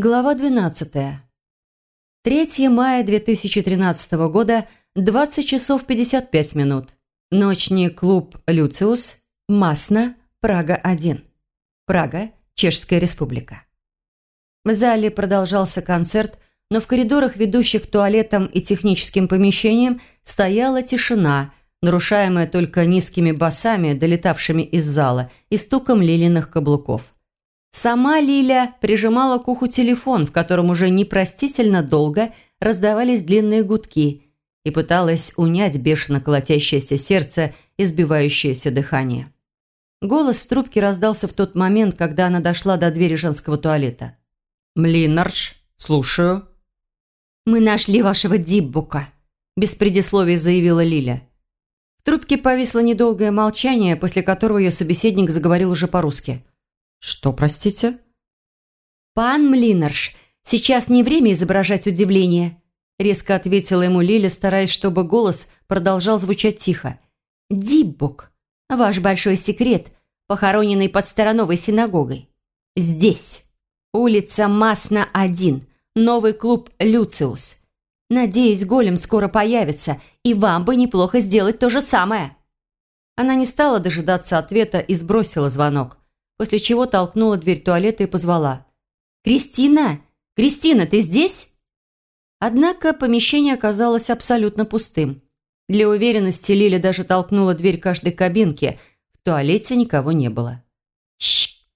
Глава 12. 3 мая 2013 года, 20 часов 55 минут. Ночный клуб «Люциус», Масна, Прага-1. Прага, Чешская республика. В зале продолжался концерт, но в коридорах, ведущих к туалетам и техническим помещениям, стояла тишина, нарушаемая только низкими басами, долетавшими из зала, и стуком лилиных каблуков. Сама Лиля прижимала к уху телефон, в котором уже непростительно долго раздавались длинные гудки, и пыталась унять бешено колотящееся сердце и сбивающееся дыхание. Голос в трубке раздался в тот момент, когда она дошла до двери женского туалета. «Млинарш, слушаю». «Мы нашли вашего Диббука», – без предисловий заявила Лиля. В трубке повисло недолгое молчание, после которого ее собеседник заговорил уже по-русски. «Что, простите?» «Пан Млинарш, сейчас не время изображать удивление», резко ответила ему Лиля, стараясь, чтобы голос продолжал звучать тихо. «Диббук, ваш большой секрет, похороненный под Староновой синагогой. Здесь. Улица Масна, 1, новый клуб «Люциус». Надеюсь, голем скоро появится, и вам бы неплохо сделать то же самое». Она не стала дожидаться ответа и сбросила звонок после чего толкнула дверь туалета и позвала. «Кристина! Кристина, ты здесь?» Однако помещение оказалось абсолютно пустым. Для уверенности Лиля даже толкнула дверь каждой кабинки. В туалете никого не было. «Чш!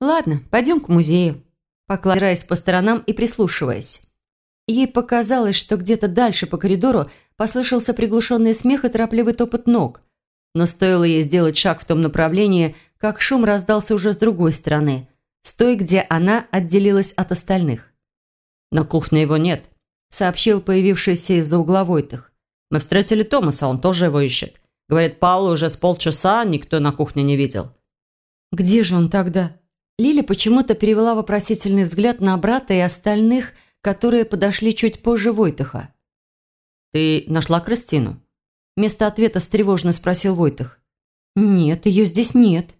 Ладно, пойдем к музею», покладываясь по сторонам и прислушиваясь. Ей показалось, что где-то дальше по коридору послышался приглушенный смех и торопливый топот ног – но стоило ей сделать шаг в том направлении, как шум раздался уже с другой стороны, с той, где она отделилась от остальных. «На кухне его нет», — сообщил появившийся из-за угла Войтых. «Мы встретили Томаса, он тоже его ищет. Говорит, Паулу уже с полчаса никто на кухне не видел». «Где же он тогда?» Лиля почему-то перевела вопросительный взгляд на брата и остальных, которые подошли чуть позже Войтыха. «Ты нашла Кристину?» Вместо ответа встревоженно спросил Войтых. «Нет, ее здесь нет».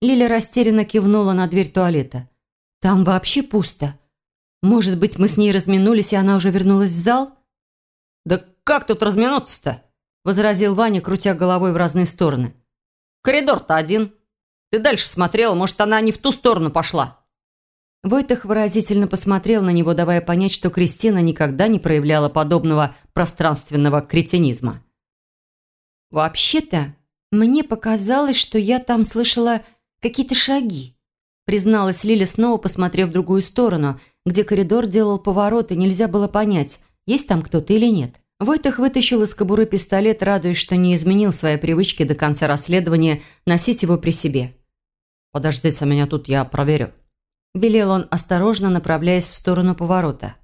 Лиля растерянно кивнула на дверь туалета. «Там вообще пусто. Может быть, мы с ней разминулись, и она уже вернулась в зал?» «Да как тут разминуться-то?» возразил Ваня, крутя головой в разные стороны. «Коридор-то один. Ты дальше смотрела, может, она не в ту сторону пошла». Войтых выразительно посмотрел на него, давая понять, что Кристина никогда не проявляла подобного пространственного кретинизма. «Вообще-то, мне показалось, что я там слышала какие-то шаги», призналась Лиля, снова посмотрев в другую сторону, где коридор делал поворот, и нельзя было понять, есть там кто-то или нет. Войтах вытащил из кобуры пистолет, радуясь, что не изменил своей привычки до конца расследования носить его при себе. «Подождите меня тут, я проверю», – велел он, осторожно направляясь в сторону поворота.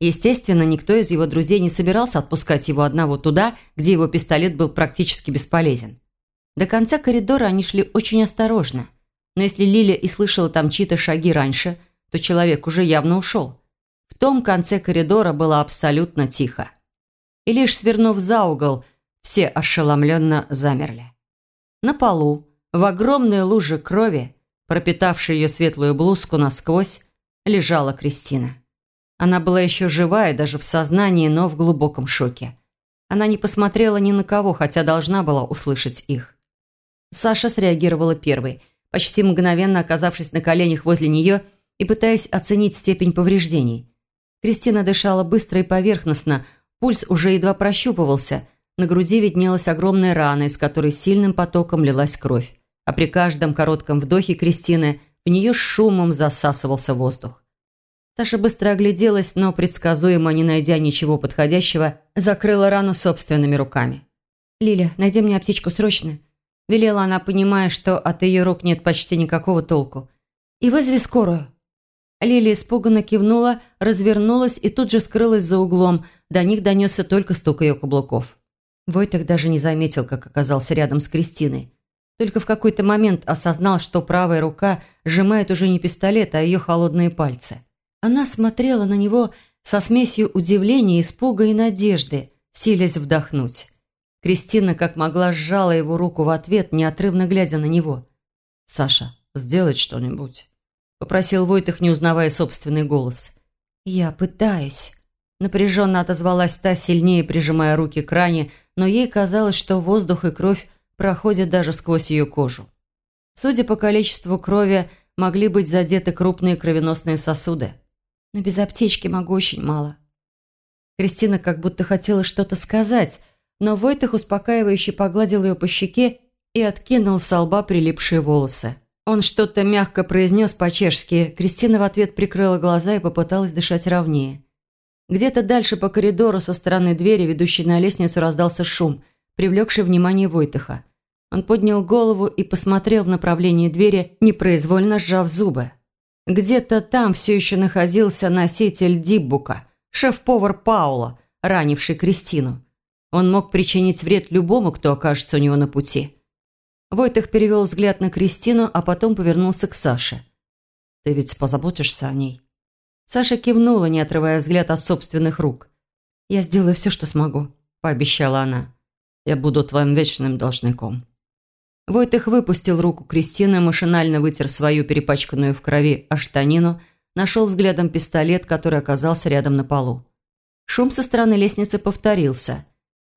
Естественно, никто из его друзей не собирался отпускать его одного туда, где его пистолет был практически бесполезен. До конца коридора они шли очень осторожно. Но если Лиля и слышала там чьи-то шаги раньше, то человек уже явно ушел. В том конце коридора было абсолютно тихо. И лишь свернув за угол, все ошеломленно замерли. На полу, в огромной луже крови, пропитавшей ее светлую блузку насквозь, лежала Кристина. Она была еще живая, даже в сознании, но в глубоком шоке. Она не посмотрела ни на кого, хотя должна была услышать их. Саша среагировала первой, почти мгновенно оказавшись на коленях возле нее и пытаясь оценить степень повреждений. Кристина дышала быстро и поверхностно, пульс уже едва прощупывался, на груди виднелась огромная рана, из которой сильным потоком лилась кровь. А при каждом коротком вдохе Кристины в нее шумом засасывался воздух. Саша быстро огляделась, но, предсказуемо не найдя ничего подходящего, закрыла рану собственными руками. «Лиля, найди мне аптечку срочно», – велела она, понимая, что от ее рук нет почти никакого толку. «И вызови скорую». Лиля испуганно кивнула, развернулась и тут же скрылась за углом. До них донесся только стук ее каблуков. Войтых даже не заметил, как оказался рядом с Кристиной. Только в какой-то момент осознал, что правая рука сжимает уже не пистолет, а ее холодные пальцы. Она смотрела на него со смесью удивления, испуга и надежды, силясь вдохнуть. Кристина как могла сжала его руку в ответ, неотрывно глядя на него. «Саша, сделать что-нибудь». – попросил Войтых, не узнавая собственный голос. «Я пытаюсь». Напряженно отозвалась та, сильнее прижимая руки к ране, но ей казалось, что воздух и кровь проходят даже сквозь ее кожу. Судя по количеству крови, могли быть задеты крупные кровеносные сосуды. Но без аптечки могу очень мало. Кристина как будто хотела что-то сказать, но Войтых успокаивающе погладил ее по щеке и откинул с лба прилипшие волосы. Он что-то мягко произнес по-чешски. Кристина в ответ прикрыла глаза и попыталась дышать ровнее. Где-то дальше по коридору со стороны двери, ведущей на лестницу, раздался шум, привлекший внимание Войтыха. Он поднял голову и посмотрел в направлении двери, непроизвольно сжав зубы. Где-то там все еще находился носитель Диббука, шеф-повар Паула, ранивший Кристину. Он мог причинить вред любому, кто окажется у него на пути. Войтых перевел взгляд на Кристину, а потом повернулся к Саше. «Ты ведь позаботишься о ней?» Саша кивнула, не отрывая взгляд от собственных рук. «Я сделаю все, что смогу», – пообещала она. «Я буду твоим вечным должником». Войтых выпустил руку Кристины, машинально вытер свою перепачканную в крови аштанину, нашел взглядом пистолет, который оказался рядом на полу. Шум со стороны лестницы повторился.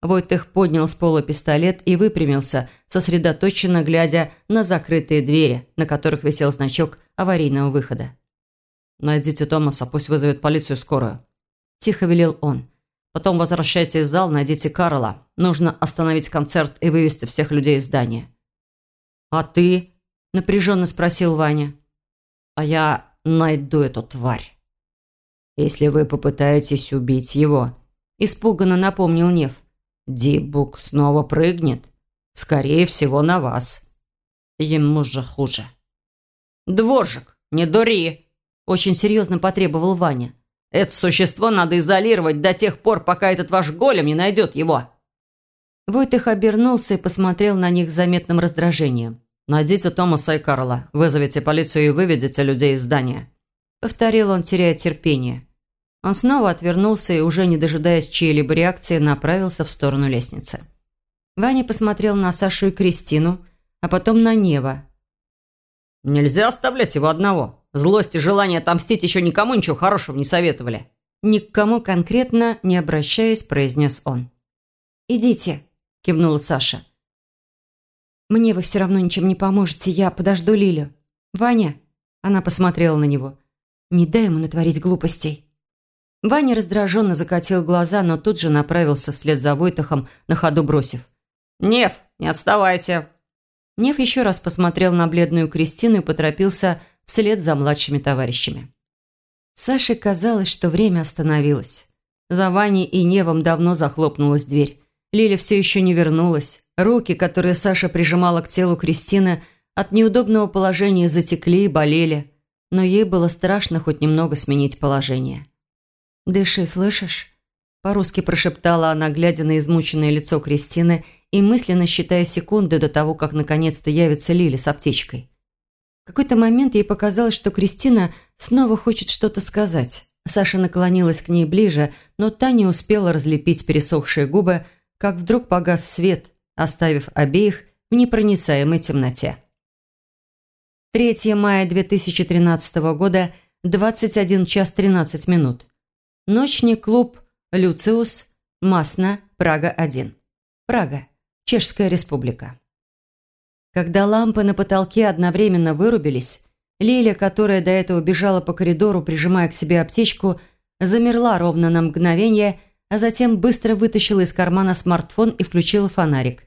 Войтых поднял с пола пистолет и выпрямился, сосредоточенно глядя на закрытые двери, на которых висел значок аварийного выхода. «Найдите Томаса, пусть вызовет полицию скорую», – тихо велел он. «Потом возвращайтесь в зал, найдите Карла. Нужно остановить концерт и вывести всех людей из здания». «А ты?» – напряженно спросил Ваня. «А я найду эту тварь». «Если вы попытаетесь убить его», – испуганно напомнил Нев. «Дибук снова прыгнет. Скорее всего, на вас. Ему же хуже». «Дворжик, не дури!» Очень серьезно потребовал Ваня. «Это существо надо изолировать до тех пор, пока этот ваш голем не найдет его». Войтых обернулся и посмотрел на них с заметным раздражением. «Найдите Томаса и Карла, вызовите полицию и выведите людей из здания». Повторил он, теряя терпение. Он снова отвернулся и, уже не дожидаясь чьей-либо реакции, направился в сторону лестницы. Ваня посмотрел на Сашу и Кристину, а потом на Нева. «Нельзя оставлять его одного», Злость и желание отомстить еще никому ничего хорошего не советовали. Ни к кому конкретно не обращаясь, произнес он. «Идите», – кивнула Саша. «Мне вы все равно ничем не поможете, я подожду Лилю. Ваня», – она посмотрела на него, – «не дай ему натворить глупостей». Ваня раздраженно закатил глаза, но тут же направился вслед за Войтахом, на ходу бросив. «Нев, не отставайте!» Нев еще раз посмотрел на бледную Кристину и поторопился вслед за младшими товарищами. Саше казалось, что время остановилось. За Ваней и Невом давно захлопнулась дверь. Лиля все еще не вернулась. Руки, которые Саша прижимала к телу Кристины, от неудобного положения затекли и болели. Но ей было страшно хоть немного сменить положение. «Дыши, слышишь?» По-русски прошептала она, глядя на измученное лицо Кристины и мысленно считая секунды до того, как наконец-то явится Лиля с аптечкой какой-то момент ей показалось, что Кристина снова хочет что-то сказать. Саша наклонилась к ней ближе, но та не успела разлепить пересохшие губы, как вдруг погас свет, оставив обеих в непроницаемой темноте. 3 мая 2013 года, 21 час 13 минут. Ночный клуб «Люциус», Масна, Прага-1. Прага, Чешская республика. Когда лампы на потолке одновременно вырубились, Лиля, которая до этого бежала по коридору, прижимая к себе аптечку, замерла ровно на мгновение, а затем быстро вытащила из кармана смартфон и включила фонарик.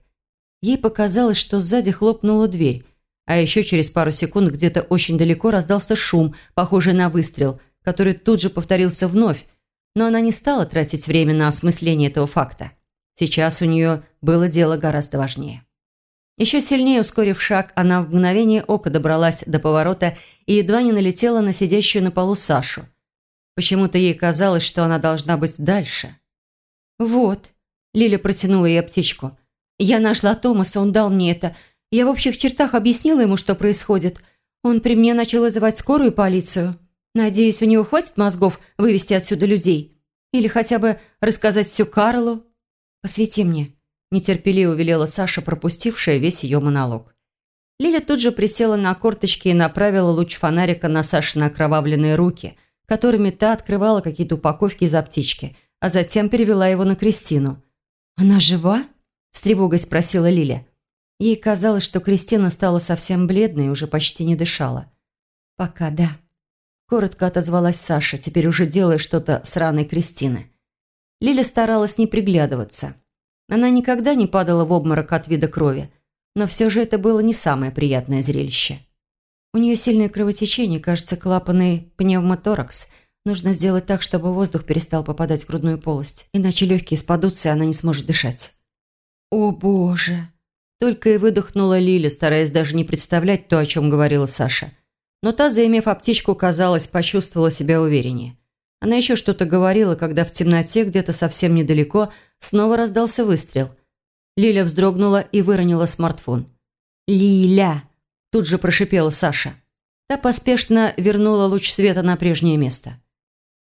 Ей показалось, что сзади хлопнула дверь, а еще через пару секунд где-то очень далеко раздался шум, похожий на выстрел, который тут же повторился вновь, но она не стала тратить время на осмысление этого факта. Сейчас у нее было дело гораздо важнее. Еще сильнее ускорив шаг, она в мгновение ока добралась до поворота и едва не налетела на сидящую на полу Сашу. Почему-то ей казалось, что она должна быть дальше. «Вот», – Лиля протянула ей аптечку. «Я нашла Томаса, он дал мне это. Я в общих чертах объяснила ему, что происходит. Он при мне начал вызывать скорую и полицию. Надеюсь, у него хватит мозгов вывести отсюда людей. Или хотя бы рассказать все Карлу. Посвети мне» нетерпеливо велела Саша, пропустившая весь ее монолог. Лиля тут же присела на корточки и направила луч фонарика на Сашины окровавленные руки, которыми та открывала какие-то упаковки из аптечки, а затем перевела его на Кристину. «Она жива?» – с тревогой спросила Лиля. Ей казалось, что Кристина стала совсем бледной и уже почти не дышала. «Пока да», – коротко отозвалась Саша, теперь уже делая что-то с раной Кристины. Лиля старалась не приглядываться. Она никогда не падала в обморок от вида крови, но все же это было не самое приятное зрелище. У нее сильное кровотечение, кажется, клапанный пневмоторакс. Нужно сделать так, чтобы воздух перестал попадать в грудную полость, иначе легкие спадутся, и она не сможет дышать. «О, Боже!» Только и выдохнула Лиля, стараясь даже не представлять то, о чем говорила Саша. Но та, заимев аптечку, казалось, почувствовала себя увереннее. Она еще что-то говорила, когда в темноте, где-то совсем недалеко, снова раздался выстрел. Лиля вздрогнула и выронила смартфон. «Лиля!» – тут же прошипела Саша. Та поспешно вернула луч света на прежнее место.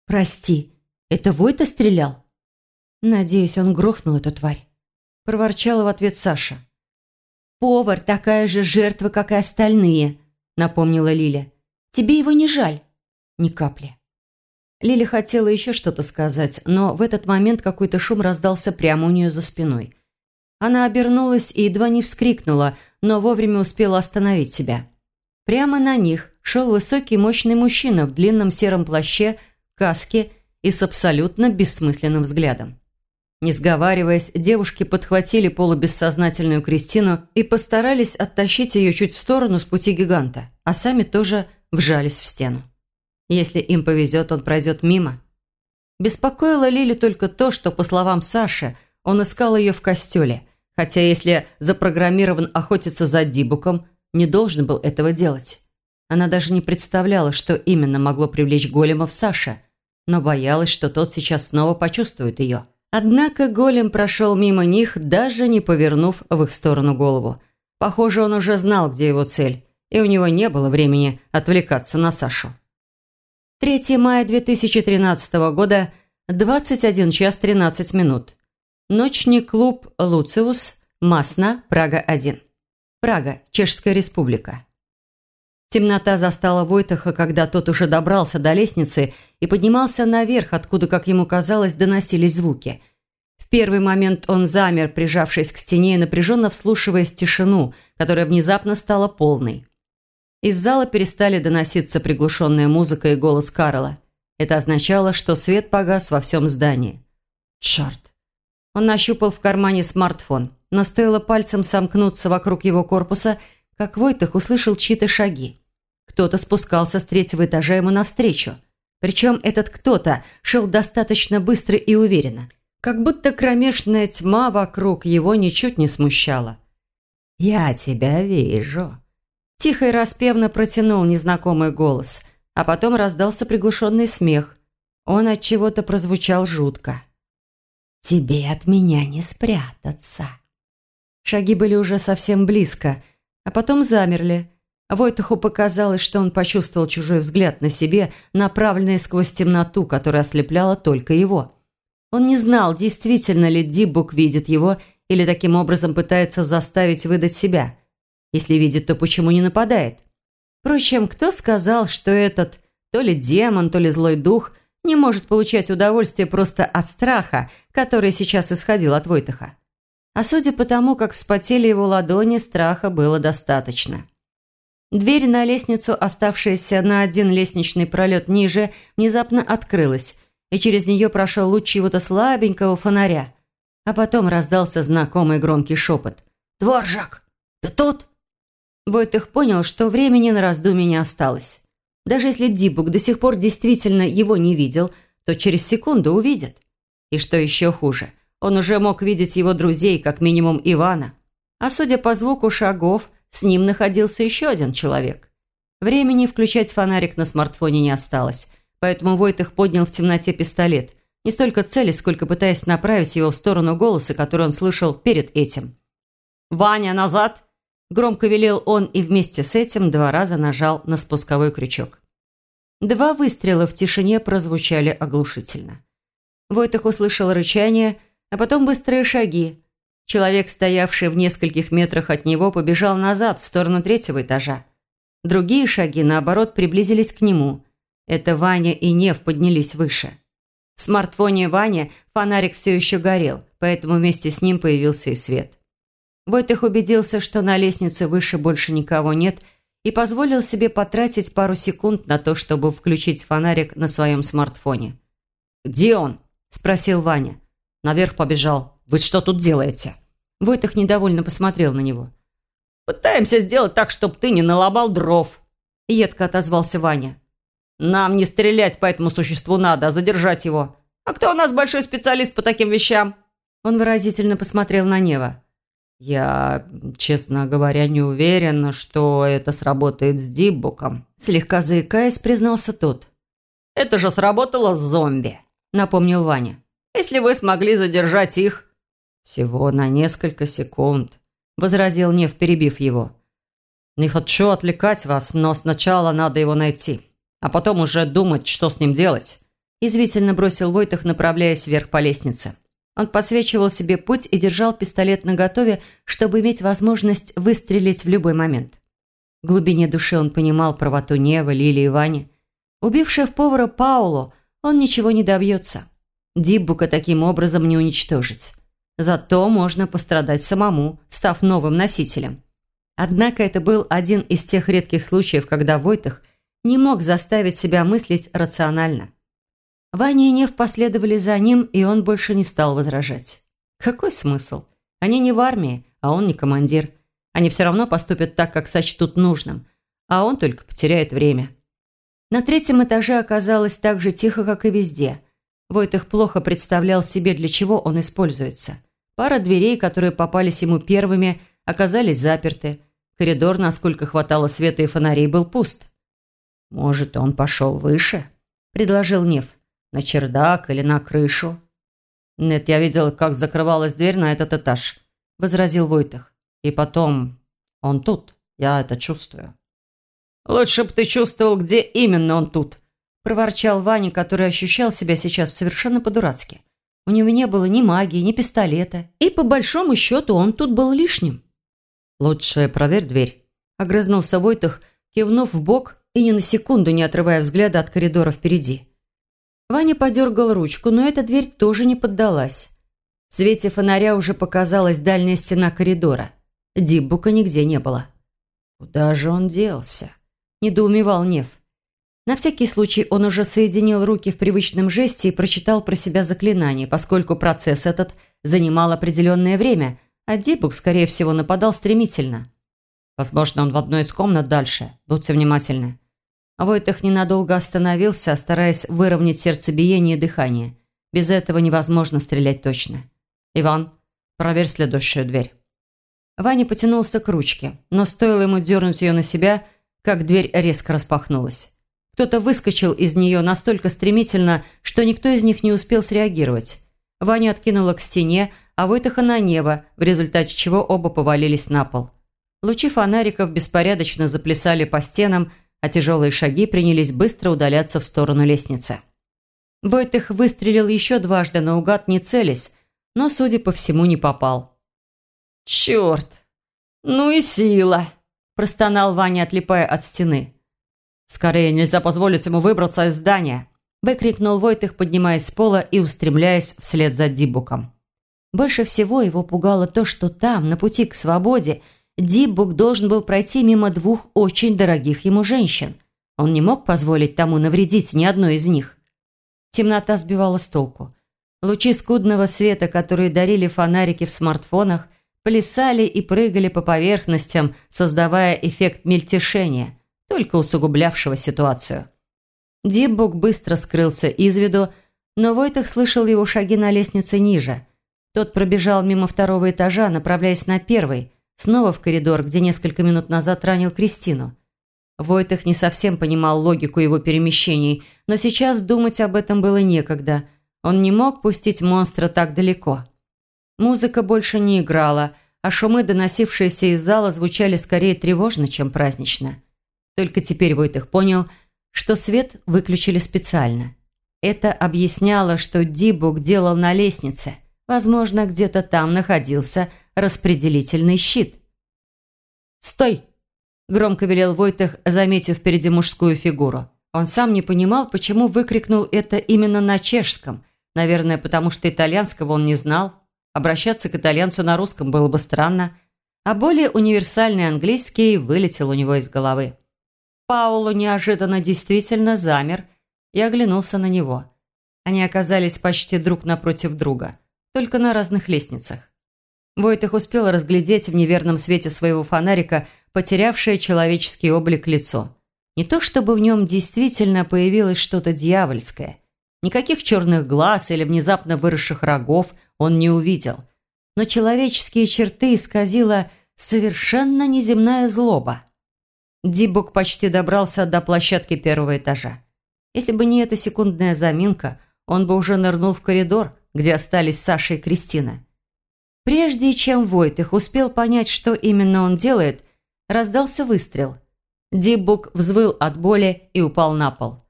«Прости, это Войта стрелял?» «Надеюсь, он грохнул эту тварь», – проворчала в ответ Саша. «Повар такая же жертва, как и остальные», – напомнила Лиля. «Тебе его не жаль?» «Ни капли». Лили хотела еще что-то сказать, но в этот момент какой-то шум раздался прямо у нее за спиной. Она обернулась и едва не вскрикнула, но вовремя успела остановить себя. Прямо на них шел высокий мощный мужчина в длинном сером плаще, каске и с абсолютно бессмысленным взглядом. Не сговариваясь, девушки подхватили полубессознательную Кристину и постарались оттащить ее чуть в сторону с пути гиганта, а сами тоже вжались в стену. Если им повезет, он пройдет мимо. Беспокоило Лили только то, что, по словам Саши, он искал ее в костеле, хотя если запрограммирован охотиться за Дибуком, не должен был этого делать. Она даже не представляла, что именно могло привлечь голема в Саше, но боялась, что тот сейчас снова почувствует ее. Однако голем прошел мимо них, даже не повернув в их сторону голову. Похоже, он уже знал, где его цель, и у него не было времени отвлекаться на Сашу. 3 мая 2013 года, 21 час 13 минут. Ночный клуб «Луциус», Масна, Прага-1. Прага, Чешская республика. Темнота застала Войтаха, когда тот уже добрался до лестницы и поднимался наверх, откуда, как ему казалось, доносились звуки. В первый момент он замер, прижавшись к стене и напряженно вслушиваясь в тишину, которая внезапно стала полной. Из зала перестали доноситься приглушенная музыка и голос Карла. Это означало, что свет погас во всем здании. Черт! Он нащупал в кармане смартфон, но стоило пальцем сомкнуться вокруг его корпуса, как Войтах услышал чьи-то шаги. Кто-то спускался с третьего этажа ему навстречу. Причем этот кто-то шел достаточно быстро и уверенно. Как будто кромешная тьма вокруг его ничуть не смущала. «Я тебя вижу», Тихо и распевно протянул незнакомый голос, а потом раздался приглушенный смех. Он от чего-то прозвучал жутко. «Тебе от меня не спрятаться». Шаги были уже совсем близко, а потом замерли. Войтуху показалось, что он почувствовал чужой взгляд на себе, направленный сквозь темноту, которая ослепляла только его. Он не знал, действительно ли Дибук видит его или таким образом пытается заставить выдать себя. Если видит, то почему не нападает? Впрочем, кто сказал, что этот то ли демон, то ли злой дух не может получать удовольствие просто от страха, который сейчас исходил от Войтаха? А судя по тому, как вспотели его ладони, страха было достаточно. Дверь на лестницу, оставшаяся на один лестничный пролет ниже, внезапно открылась, и через нее прошел луч чего-то слабенького фонаря. А потом раздался знакомый громкий шепот. «Дворжак, ты тут?» Войтых понял, что времени на раздумье не осталось. Даже если Дибук до сих пор действительно его не видел, то через секунду увидит. И что еще хуже, он уже мог видеть его друзей, как минимум Ивана. А судя по звуку шагов, с ним находился еще один человек. Времени включать фонарик на смартфоне не осталось, поэтому Войтых поднял в темноте пистолет, не столько цели, сколько пытаясь направить его в сторону голоса, который он слышал перед этим. «Ваня, назад!» Громко велел он и вместе с этим два раза нажал на спусковой крючок. Два выстрела в тишине прозвучали оглушительно. Войтах услышал рычание, а потом быстрые шаги. Человек, стоявший в нескольких метрах от него, побежал назад, в сторону третьего этажа. Другие шаги, наоборот, приблизились к нему. Это Ваня и Нев поднялись выше. В смартфоне Вани фонарик все еще горел, поэтому вместе с ним появился и свет. Войтых убедился, что на лестнице выше больше никого нет, и позволил себе потратить пару секунд на то, чтобы включить фонарик на своем смартфоне. «Где он?» – спросил Ваня. «Наверх побежал. Вы что тут делаете?» Войтых недовольно посмотрел на него. «Пытаемся сделать так, чтобы ты не налобал дров», – едко отозвался Ваня. «Нам не стрелять по этому существу надо, а задержать его. А кто у нас большой специалист по таким вещам?» Он выразительно посмотрел на Нева. «Я, честно говоря, не уверен, что это сработает с Диббуком», слегка заикаясь, признался тот. «Это же сработало с зомби», напомнил Ваня. «Если вы смогли задержать их...» «Всего на несколько секунд», возразил Нев, перебив его. «Не хочу отвлекать вас, но сначала надо его найти, а потом уже думать, что с ним делать», извительно бросил Войтах, направляясь вверх по лестнице. Он подсвечивал себе путь и держал пистолет наготове, чтобы иметь возможность выстрелить в любой момент. В глубине души он понимал правоту Нева, Лили и Вани. Убив шеф-повара Паулу, он ничего не добьется. Диббука таким образом не уничтожить. Зато можно пострадать самому, став новым носителем. Однако это был один из тех редких случаев, когда Войтах не мог заставить себя мыслить рационально. Ваня и Нев последовали за ним, и он больше не стал возражать. Какой смысл? Они не в армии, а он не командир. Они все равно поступят так, как сочтут нужным, а он только потеряет время. На третьем этаже оказалось так же тихо, как и везде. Войтых плохо представлял себе, для чего он используется. Пара дверей, которые попались ему первыми, оказались заперты. Коридор, насколько хватало света и фонарей, был пуст. «Может, он пошел выше?» – предложил Нев. На чердак или на крышу?» «Нет, я видел, как закрывалась дверь на этот этаж», – возразил Войтах. «И потом, он тут, я это чувствую». «Лучше бы ты чувствовал, где именно он тут», – проворчал Ваня, который ощущал себя сейчас совершенно по-дурацки. У него не было ни магии, ни пистолета, и по большому счету он тут был лишним. «Лучше проверь дверь», – огрызнулся Войтах, кивнув в бок и ни на секунду не отрывая взгляда от коридора впереди. Ваня подергал ручку, но эта дверь тоже не поддалась. В свете фонаря уже показалась дальняя стена коридора. Диббука нигде не было. «Куда же он делся?» – недоумевал Нев. На всякий случай он уже соединил руки в привычном жесте и прочитал про себя заклинание, поскольку процесс этот занимал определенное время, а Дибук, скорее всего, нападал стремительно. «Возможно, он в одной из комнат дальше. Будьте внимательны», Войтах ненадолго остановился, стараясь выровнять сердцебиение и дыхание. Без этого невозможно стрелять точно. «Иван, проверь следующую дверь». Ваня потянулся к ручке, но стоило ему дернуть ее на себя, как дверь резко распахнулась. Кто-то выскочил из нее настолько стремительно, что никто из них не успел среагировать. Ваню откинуло к стене, а Войтаха на небо, в результате чего оба повалились на пол. Лучи фонариков беспорядочно заплясали по стенам, а тяжелые шаги принялись быстро удаляться в сторону лестницы. Войтых выстрелил еще дважды наугад, не целясь, но, судя по всему, не попал. «Черт! Ну и сила!» – простонал Ваня, отлипая от стены. «Скорее, нельзя позволить ему выбраться из здания!» – выкрикнул Войтых, поднимаясь с пола и устремляясь вслед за Дибуком. Больше всего его пугало то, что там, на пути к свободе – Диббук должен был пройти мимо двух очень дорогих ему женщин. Он не мог позволить тому навредить ни одной из них. Темнота сбивала с толку. Лучи скудного света, которые дарили фонарики в смартфонах, плясали и прыгали по поверхностям, создавая эффект мельтешения, только усугублявшего ситуацию. Диббук быстро скрылся из виду, но Войтах слышал его шаги на лестнице ниже. Тот пробежал мимо второго этажа, направляясь на первый – Снова в коридор, где несколько минут назад ранил Кристину. Войтых не совсем понимал логику его перемещений, но сейчас думать об этом было некогда. Он не мог пустить монстра так далеко. Музыка больше не играла, а шумы, доносившиеся из зала, звучали скорее тревожно, чем празднично. Только теперь Войтых понял, что свет выключили специально. Это объясняло, что Дибук делал на лестнице. Возможно, где-то там находился распределительный щит. «Стой!» – громко велел Войтых, заметив впереди мужскую фигуру. Он сам не понимал, почему выкрикнул это именно на чешском. Наверное, потому что итальянского он не знал. Обращаться к итальянцу на русском было бы странно. А более универсальный английский вылетел у него из головы. Паулу неожиданно действительно замер и оглянулся на него. Они оказались почти друг напротив друга, только на разных лестницах. Войтых успел разглядеть в неверном свете своего фонарика потерявшее человеческий облик лицо. Не то чтобы в нем действительно появилось что-то дьявольское. Никаких черных глаз или внезапно выросших рогов он не увидел. Но человеческие черты исказила совершенно неземная злоба. Дибук почти добрался до площадки первого этажа. Если бы не эта секундная заминка, он бы уже нырнул в коридор, где остались Саша и Кристина. Прежде чем Войтых успел понять, что именно он делает, раздался выстрел. Диббук взвыл от боли и упал на пол.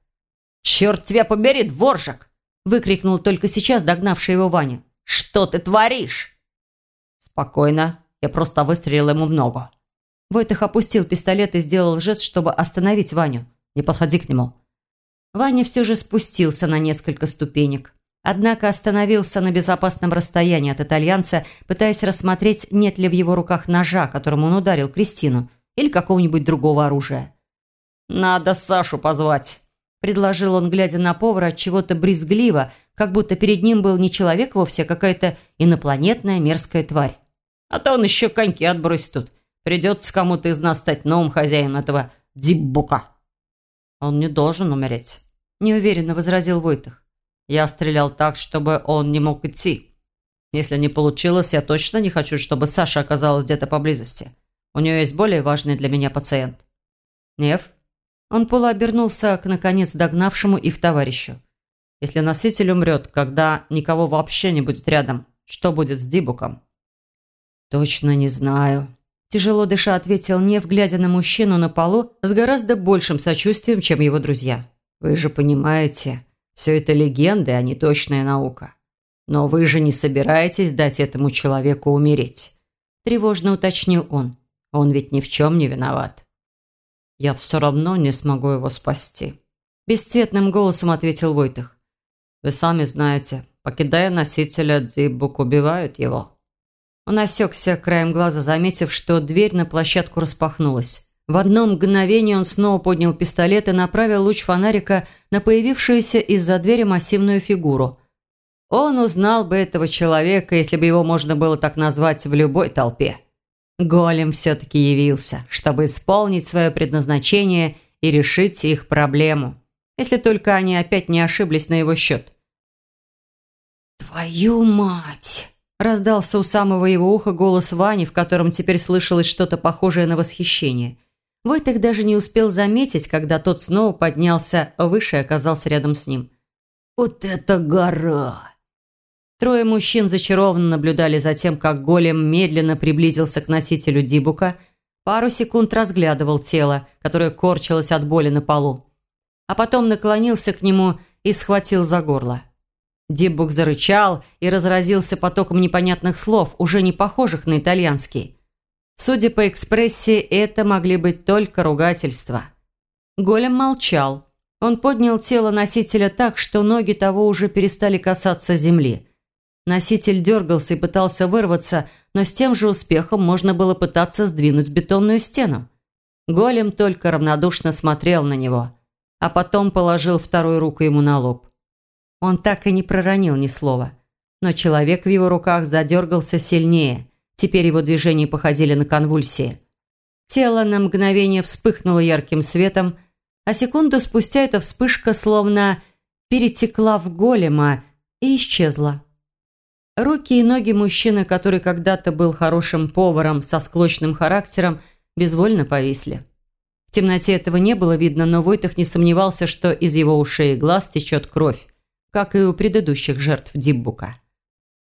«Черт тебя побери, дворжик!» – выкрикнул только сейчас догнавший его Ваня. «Что ты творишь?» «Спокойно, я просто выстрелил ему в ногу». Войтых опустил пистолет и сделал жест, чтобы остановить Ваню. «Не подходи к нему». Ваня все же спустился на несколько ступенек. Однако остановился на безопасном расстоянии от итальянца, пытаясь рассмотреть, нет ли в его руках ножа, которым он ударил Кристину, или какого-нибудь другого оружия. «Надо Сашу позвать», – предложил он, глядя на повара от чего-то брезгливо, как будто перед ним был не человек вовсе, а какая-то инопланетная мерзкая тварь. «А то он еще коньки отбросит тут. Придется кому-то из нас стать новым хозяином этого диббука». «Он не должен умереть», – неуверенно возразил Войтах. Я стрелял так, чтобы он не мог идти. Если не получилось, я точно не хочу, чтобы Саша оказалась где-то поблизости. У нее есть более важный для меня пациент. Нев? Он полуобернулся к, наконец, догнавшему их товарищу. Если носитель умрет, когда никого вообще не будет рядом, что будет с Дибуком? Точно не знаю. Тяжело дыша ответил Нев, глядя на мужчину на полу с гораздо большим сочувствием, чем его друзья. Вы же понимаете, все это легенды, а не точная наука. Но вы же не собираетесь дать этому человеку умереть?» Тревожно уточнил он. «Он ведь ни в чем не виноват». «Я все равно не смогу его спасти», – бесцветным голосом ответил Войтых. «Вы сами знаете, покидая носителя, Дзибук убивают его». Он осекся краем глаза, заметив, что дверь на площадку распахнулась. В одно мгновение он снова поднял пистолет и направил луч фонарика на появившуюся из-за двери массивную фигуру. Он узнал бы этого человека, если бы его можно было так назвать в любой толпе. Голем все-таки явился, чтобы исполнить свое предназначение и решить их проблему. Если только они опять не ошиблись на его счет. «Твою мать!» Раздался у самого его уха голос Вани, в котором теперь слышалось что-то похожее на восхищение – Войтых даже не успел заметить, когда тот снова поднялся выше и оказался рядом с ним. «Вот это гора!» Трое мужчин зачарованно наблюдали за тем, как голем медленно приблизился к носителю Дибука, пару секунд разглядывал тело, которое корчилось от боли на полу, а потом наклонился к нему и схватил за горло. Дибук зарычал и разразился потоком непонятных слов, уже не похожих на итальянский. Судя по экспрессии, это могли быть только ругательства. Голем молчал. Он поднял тело носителя так, что ноги того уже перестали касаться земли. Носитель дергался и пытался вырваться, но с тем же успехом можно было пытаться сдвинуть бетонную стену. Голем только равнодушно смотрел на него, а потом положил вторую руку ему на лоб. Он так и не проронил ни слова, но человек в его руках задергался сильнее – Теперь его движения походили на конвульсии. Тело на мгновение вспыхнуло ярким светом, а секунду спустя эта вспышка словно перетекла в голема и исчезла. Руки и ноги мужчины, который когда-то был хорошим поваром со склочным характером, безвольно повисли. В темноте этого не было видно, но Войтах не сомневался, что из его ушей и глаз течет кровь, как и у предыдущих жертв Диббука.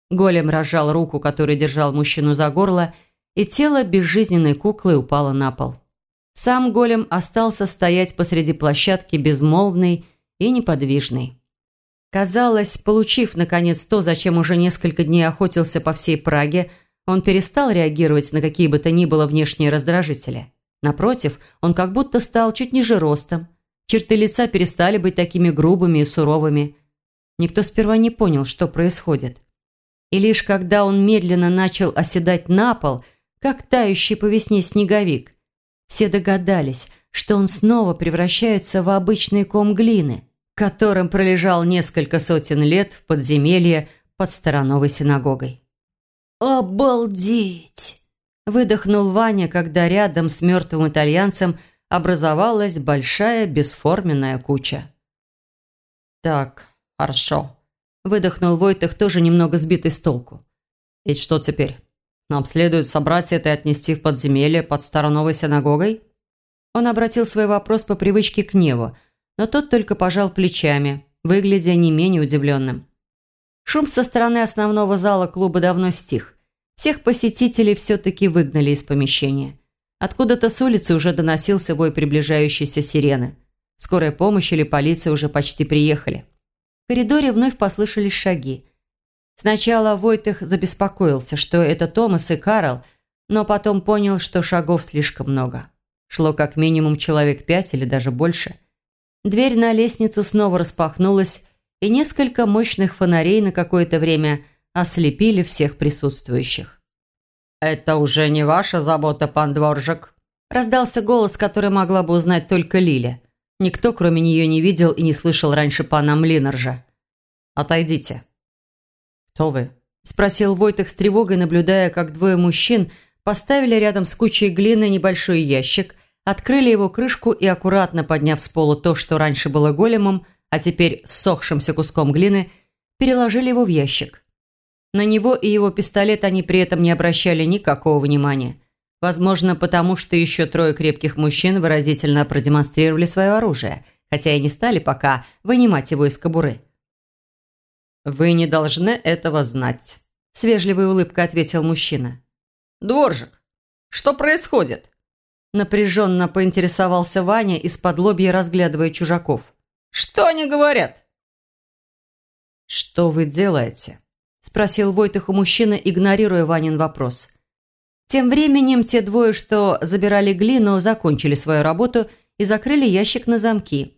Голем разжал руку, которой держал мужчину за горло, и тело безжизненной куклы упало на пол. Сам голем остался стоять посреди площадки безмолвный и неподвижный. Казалось, получив, наконец, то, зачем уже несколько дней охотился по всей Праге, он перестал реагировать на какие бы то ни было внешние раздражители. Напротив, он как будто стал чуть ниже ростом. Черты лица перестали быть такими грубыми и суровыми. Никто сперва не понял, что происходит. И лишь когда он медленно начал оседать на пол, как тающий по весне снеговик, все догадались, что он снова превращается в обычный ком глины, которым пролежал несколько сотен лет в подземелье под Старановой синагогой. «Обалдеть!» – выдохнул Ваня, когда рядом с мертвым итальянцем образовалась большая бесформенная куча. «Так, хорошо», – выдохнул Войтых, тоже немного сбитый с толку. «И что теперь? Нам следует собрать это и отнести в подземелье под Староновой синагогой?» Он обратил свой вопрос по привычке к Неву, но тот только пожал плечами, выглядя не менее удивленным. Шум со стороны основного зала клуба давно стих. Всех посетителей все-таки выгнали из помещения. Откуда-то с улицы уже доносился вой приближающейся сирены. Скорая помощь или полиция уже почти приехали. В коридоре вновь послышались шаги. Сначала Войтых забеспокоился, что это Томас и Карл, но потом понял, что шагов слишком много. Шло как минимум человек пять или даже больше. Дверь на лестницу снова распахнулась, и несколько мощных фонарей на какое-то время ослепили всех присутствующих. «Это уже не ваша забота, пан Дворжик», раздался голос, который могла бы узнать только Лиля. Никто, кроме нее, не видел и не слышал раньше пана Млинаржа. «Отойдите». «Кто вы?» – спросил Войтых с тревогой, наблюдая, как двое мужчин поставили рядом с кучей глины небольшой ящик, открыли его крышку и, аккуратно подняв с пола то, что раньше было големом, а теперь ссохшимся куском глины, переложили его в ящик. На него и его пистолет они при этом не обращали никакого внимания. Возможно, потому что еще трое крепких мужчин выразительно продемонстрировали свое оружие, хотя и не стали пока вынимать его из кобуры. «Вы не должны этого знать», – с вежливой улыбкой ответил мужчина. «Дворжик, что происходит?» Напряженно поинтересовался Ваня, из-под лобья разглядывая чужаков. Что они говорят?» «Что вы делаете?» – спросил Войтых у мужчины, игнорируя Ванин вопрос. Тем временем те двое, что забирали глину, закончили свою работу и закрыли ящик на замки.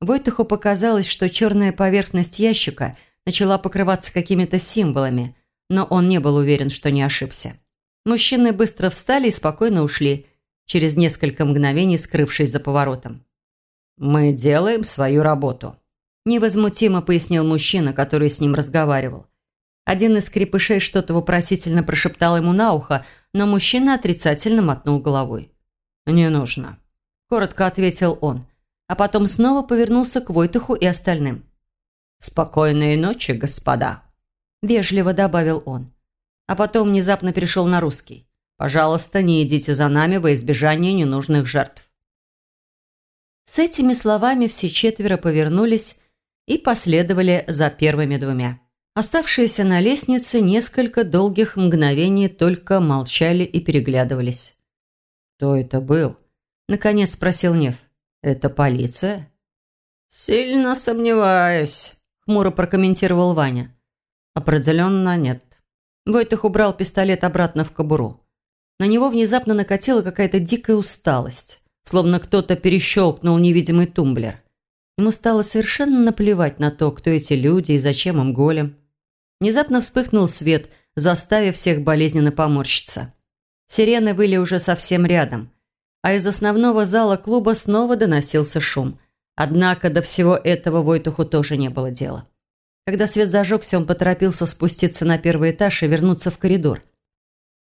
Войтыху показалось, что черная поверхность ящика начала покрываться какими-то символами, но он не был уверен, что не ошибся. Мужчины быстро встали и спокойно ушли, через несколько мгновений скрывшись за поворотом. «Мы делаем свою работу», – невозмутимо пояснил мужчина, который с ним разговаривал. Один из крепышей что-то вопросительно прошептал ему на ухо, но мужчина отрицательно мотнул головой. «Не нужно», – коротко ответил он, а потом снова повернулся к Войтуху и остальным. «Спокойной ночи, господа», – вежливо добавил он. А потом внезапно перешел на русский. «Пожалуйста, не идите за нами во избежание ненужных жертв». С этими словами все четверо повернулись и последовали за первыми двумя. Оставшиеся на лестнице несколько долгих мгновений только молчали и переглядывались. «Кто это был?» – наконец спросил Нев. «Это полиция?» «Сильно сомневаюсь», – хмуро прокомментировал Ваня. «Определенно нет». Войтых убрал пистолет обратно в кобуру. На него внезапно накатила какая-то дикая усталость словно кто-то перещелкнул невидимый тумблер. Ему стало совершенно наплевать на то, кто эти люди и зачем им голем. Внезапно вспыхнул свет, заставив всех болезненно поморщиться. Сирены выли уже совсем рядом, а из основного зала клуба снова доносился шум. Однако до всего этого Войтуху тоже не было дела. Когда свет зажегся, он поторопился спуститься на первый этаж и вернуться в коридор.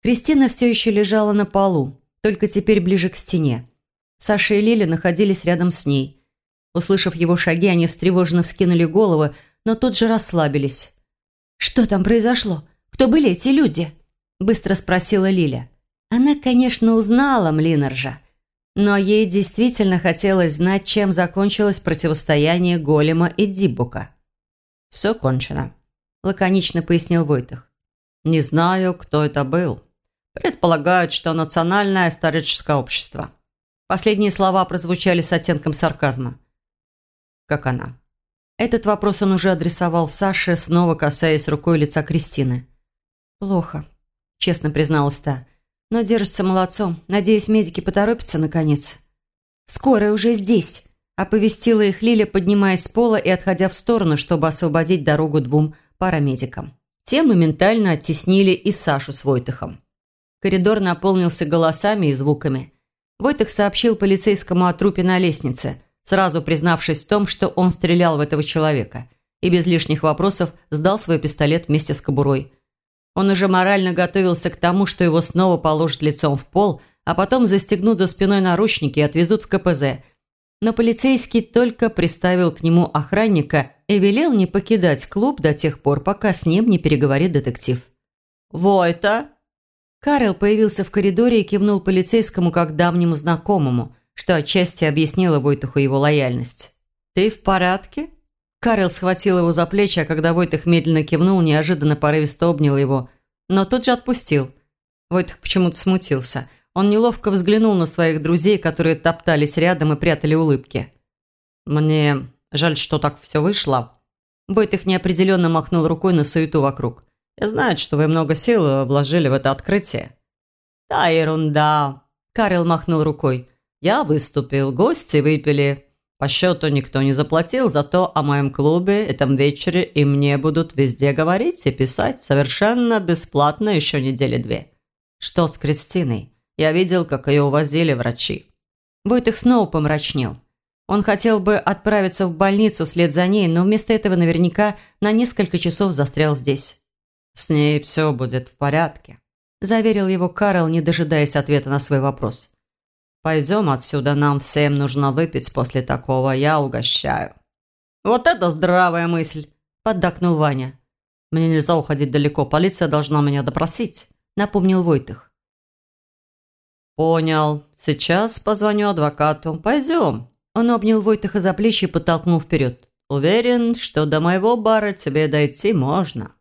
Кристина все еще лежала на полу, только теперь ближе к стене. Саша и Лили находились рядом с ней. Услышав его шаги, они встревоженно вскинули головы, но тут же расслабились. «Что там произошло? Кто были эти люди?» – быстро спросила Лиля. Она, конечно, узнала Млинаржа, но ей действительно хотелось знать, чем закончилось противостояние Голема и Дибука. «Все кончено», – лаконично пояснил Войтах. «Не знаю, кто это был. Предполагают, что Национальное историческое общество». Последние слова прозвучали с оттенком сарказма. «Как она?» Этот вопрос он уже адресовал Саше, снова касаясь рукой лица Кристины. «Плохо», – честно призналась та. «Но держится молодцом. Надеюсь, медики поторопятся, наконец». «Скорая уже здесь», – оповестила их Лиля, поднимаясь с пола и отходя в сторону, чтобы освободить дорогу двум парамедикам. Те моментально оттеснили и Сашу с Войтыхом. Коридор наполнился голосами и звуками. Войтых сообщил полицейскому о трупе на лестнице, сразу признавшись в том, что он стрелял в этого человека, и без лишних вопросов сдал свой пистолет вместе с кобурой. Он уже морально готовился к тому, что его снова положат лицом в пол, а потом застегнут за спиной наручники и отвезут в КПЗ. Но полицейский только приставил к нему охранника и велел не покидать клуб до тех пор, пока с ним не переговорит детектив. «Войта!» Карел появился в коридоре и кивнул полицейскому как давнему знакомому, что отчасти объяснило Войтуху его лояльность. «Ты в порядке?» Карел схватил его за плечи, а когда Войтых медленно кивнул, неожиданно порывисто обнял его, но тут же отпустил. Войтых почему-то смутился. Он неловко взглянул на своих друзей, которые топтались рядом и прятали улыбки. «Мне жаль, что так все вышло». Войтых неопределенно махнул рукой на суету вокруг. «Я знаю, что вы много сил вложили в это открытие». «Да ерунда», – Карел махнул рукой. «Я выступил, гости выпили. По счету никто не заплатил, зато о моем клубе этом вечере и мне будут везде говорить и писать совершенно бесплатно еще недели две. Что с Кристиной? Я видел, как ее увозили врачи. Войтых снова помрачнел. Он хотел бы отправиться в больницу вслед за ней, но вместо этого наверняка на несколько часов застрял здесь. «С ней все будет в порядке», – заверил его Карл, не дожидаясь ответа на свой вопрос. Пойдем отсюда, нам всем нужно выпить после такого, я угощаю». «Вот это здравая мысль!» – поддакнул Ваня. «Мне нельзя уходить далеко, полиция должна меня допросить», – напомнил Войтых. «Понял. Сейчас позвоню адвокату. Пойдем». Он обнял Войтыха за плечи и подтолкнул вперед. «Уверен, что до моего бара тебе дойти можно».